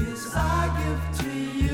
is our gift to you.